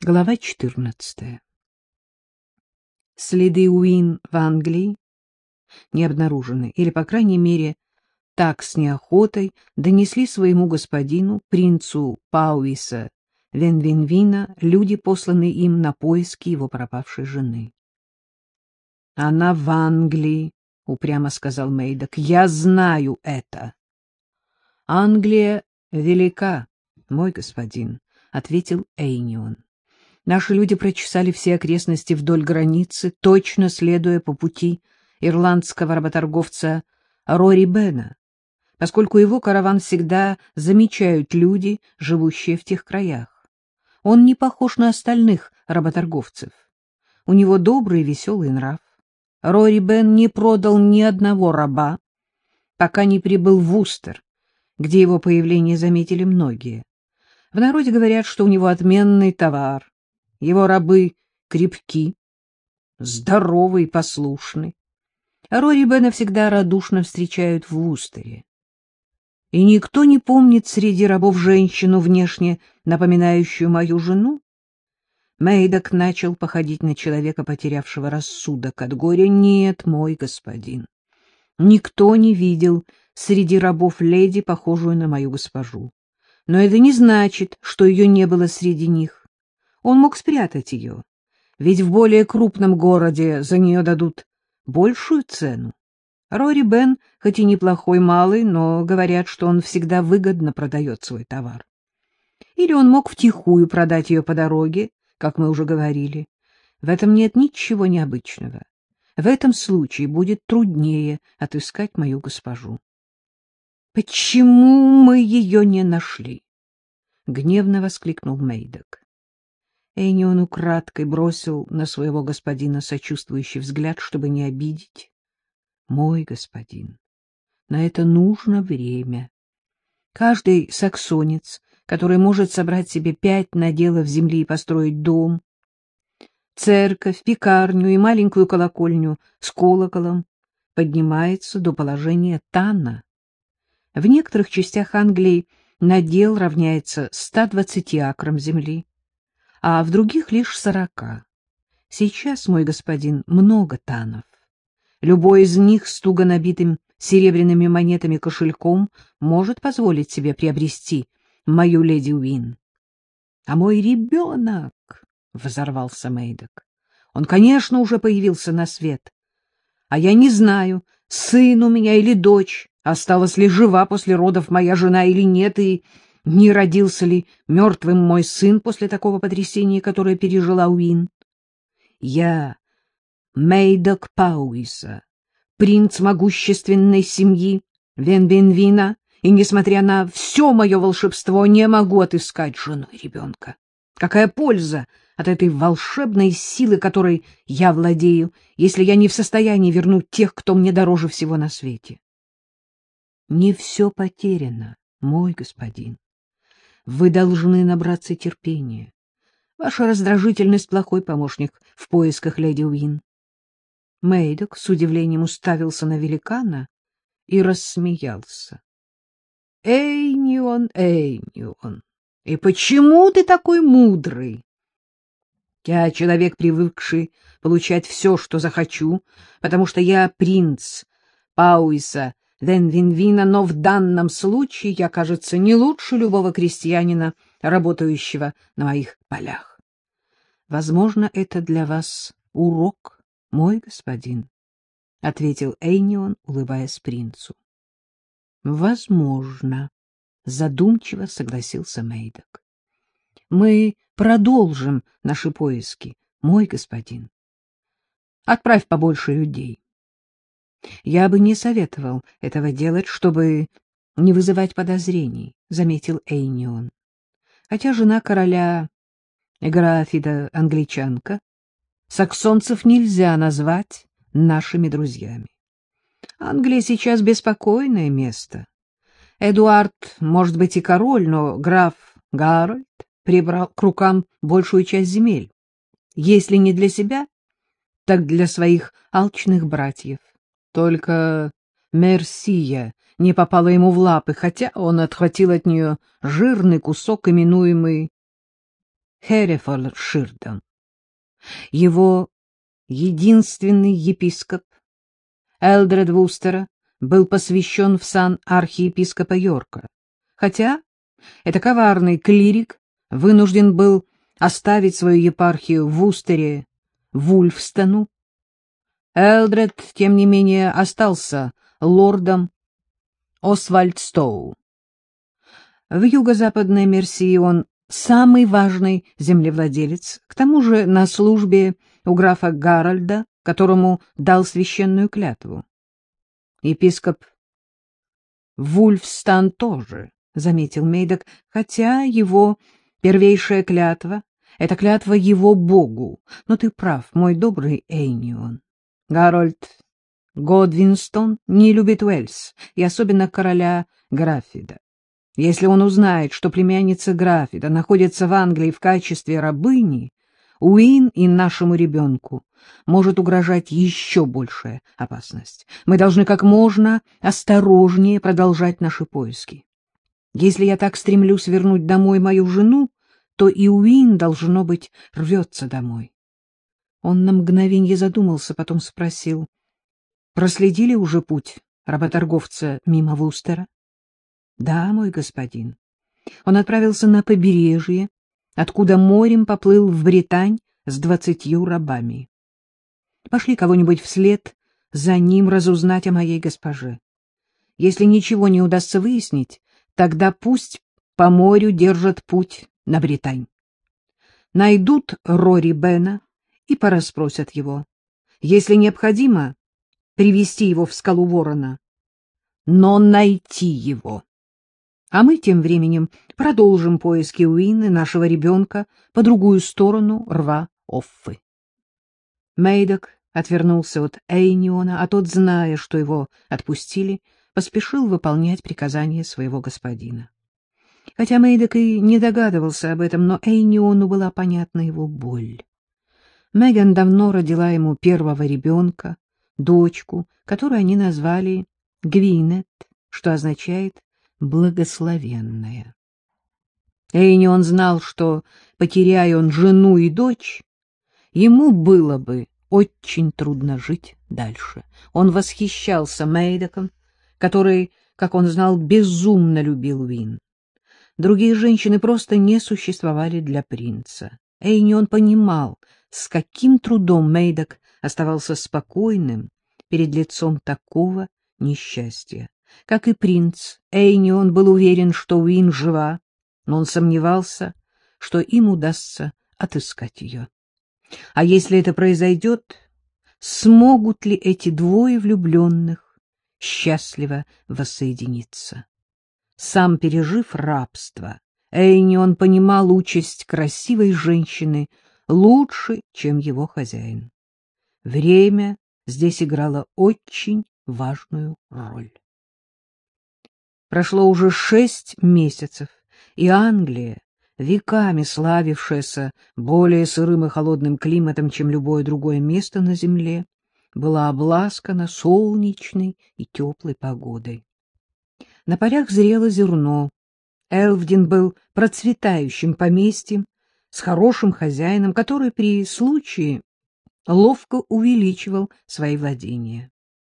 Глава 14. Следы Уин в Англии не обнаружены, или, по крайней мере, так с неохотой донесли своему господину, принцу Пауиса Венвинвина, люди, посланные им на поиски его пропавшей жены. — Она в Англии, — упрямо сказал Мейдок. — Я знаю это. — Англия велика, мой господин, — ответил Эйнион. Наши люди прочесали все окрестности вдоль границы, точно следуя по пути ирландского работорговца Рори Бена, поскольку его караван всегда замечают люди, живущие в тех краях. Он не похож на остальных работорговцев. У него добрый веселый нрав. Рори Бен не продал ни одного раба, пока не прибыл в Устер, где его появление заметили многие. В народе говорят, что у него отменный товар, его рабы крепки, здоровы и послушны. Рори Бена всегда радушно встречают в Устере. И никто не помнит среди рабов женщину, внешне напоминающую мою жену. Мейдок начал походить на человека, потерявшего рассудок от горя. Нет, мой господин, никто не видел среди рабов леди, похожую на мою госпожу. Но это не значит, что ее не было среди них. Он мог спрятать ее, ведь в более крупном городе за нее дадут большую цену. Рори Бен, хоть и неплохой малый, но говорят, что он всегда выгодно продает свой товар. Или он мог втихую продать ее по дороге, как мы уже говорили. В этом нет ничего необычного. В этом случае будет труднее отыскать мою госпожу. — Почему мы ее не нашли? — гневно воскликнул Мейдок. Эйнион украдкой бросил на своего господина сочувствующий взгляд, чтобы не обидеть. — Мой господин, на это нужно время. Каждый саксонец, который может собрать себе пять наделов земли и построить дом, церковь, пекарню и маленькую колокольню с колоколом, поднимается до положения Тана. В некоторых частях Англии надел равняется 120 акрам земли а в других лишь сорока. Сейчас, мой господин, много танов. Любой из них с туго набитым серебряными монетами кошельком может позволить себе приобрести мою леди Уин. — А мой ребенок! — взорвался Мейдок. — Он, конечно, уже появился на свет. А я не знаю, сын у меня или дочь, осталась ли жива после родов моя жена или нет, и не родился ли мертвым мой сын после такого потрясения, которое пережила Уин? Я Мейдок Пауиса, принц могущественной семьи Венбенвина, и, несмотря на все мое волшебство, не могу отыскать жену и ребенка. Какая польза от этой волшебной силы, которой я владею, если я не в состоянии вернуть тех, кто мне дороже всего на свете? Не все потеряно, мой господин. Вы должны набраться терпения. Ваша раздражительность — плохой помощник в поисках леди Уин. Мейдок с удивлением уставился на великана и рассмеялся. — Эйнион, Эйнион, и почему ты такой мудрый? Я человек, привыкший получать все, что захочу, потому что я принц Пауиса Венвинвина, но в данном случае я, кажется, не лучше любого крестьянина, работающего на моих полях. Возможно, это для вас урок, мой господин, — ответил Эйнион, улыбаясь принцу. — Возможно, — задумчиво согласился Мейдок. — Мы продолжим наши поиски, мой господин. Отправь побольше людей. Я бы не советовал этого делать, чтобы не вызывать подозрений, — заметил Эйнион. Хотя жена короля графида англичанка, саксонцев нельзя назвать нашими друзьями. Англия сейчас беспокойное место. Эдуард, может быть, и король, но граф Гарольд прибрал к рукам большую часть земель. Если не для себя, так для своих алчных братьев. Только Мерсия не попала ему в лапы, хотя он отхватил от нее жирный кусок, именуемый Херефордширдом. Его единственный епископ Элдред Вустера был посвящен в сан архиепископа Йорка, хотя это коварный клирик вынужден был оставить свою епархию в Вустере, Вульфстону. Элдред, тем не менее, остался лордом Освальдстоу. В юго-западной Мерсии он самый важный землевладелец, к тому же на службе у графа Гарольда, которому дал священную клятву. Епископ Вульфстан тоже, — заметил Мейдок, — хотя его первейшая клятва — это клятва его богу. Но ты прав, мой добрый Эйнион. Гарольд Годвинстон не любит Уэльс, и особенно короля Графида. Если он узнает, что племянница Графида находится в Англии в качестве рабыни, Уин и нашему ребенку может угрожать еще большая опасность. Мы должны как можно осторожнее продолжать наши поиски. Если я так стремлюсь вернуть домой мою жену, то и Уин, должно быть, рвется домой. Он на мгновенье задумался, потом спросил. — Проследили уже путь работорговца мимо Вустера? — Да, мой господин. Он отправился на побережье, откуда морем поплыл в Британь с двадцатью рабами. Пошли кого-нибудь вслед за ним разузнать о моей госпоже. Если ничего не удастся выяснить, тогда пусть по морю держат путь на Британь. Найдут Рори Бена и порасспросят его. Если необходимо, привести его в скалу ворона. Но найти его. А мы тем временем продолжим поиски Уины, нашего ребенка, по другую сторону рва Оффы. Мейдок отвернулся от Эйниона, а тот, зная, что его отпустили, поспешил выполнять приказания своего господина. Хотя Мейдок и не догадывался об этом, но Эйниону была понятна его боль. Меган давно родила ему первого ребенка, дочку, которую они назвали Гвинет, что означает благословенная. Эйнион знал, что, потеряя он жену и дочь, ему было бы очень трудно жить дальше. Он восхищался Мейдоком, который, как он знал, безумно любил Вин. Другие женщины просто не существовали для принца. Эйнион понимал, с каким трудом Мейдок оставался спокойным перед лицом такого несчастья. Как и принц, Эйнион был уверен, что Уин жива, но он сомневался, что им удастся отыскать ее. А если это произойдет, смогут ли эти двое влюбленных счастливо воссоединиться? Сам пережив рабство, Эйнион понимал участь красивой женщины лучше, чем его хозяин. Время здесь играло очень важную роль. Прошло уже шесть месяцев, и Англия, веками славившаяся более сырым и холодным климатом, чем любое другое место на земле, была обласкана солнечной и теплой погодой. На полях зрело зерно. Элвдин был процветающим поместьем с хорошим хозяином, который при случае ловко увеличивал свои владения.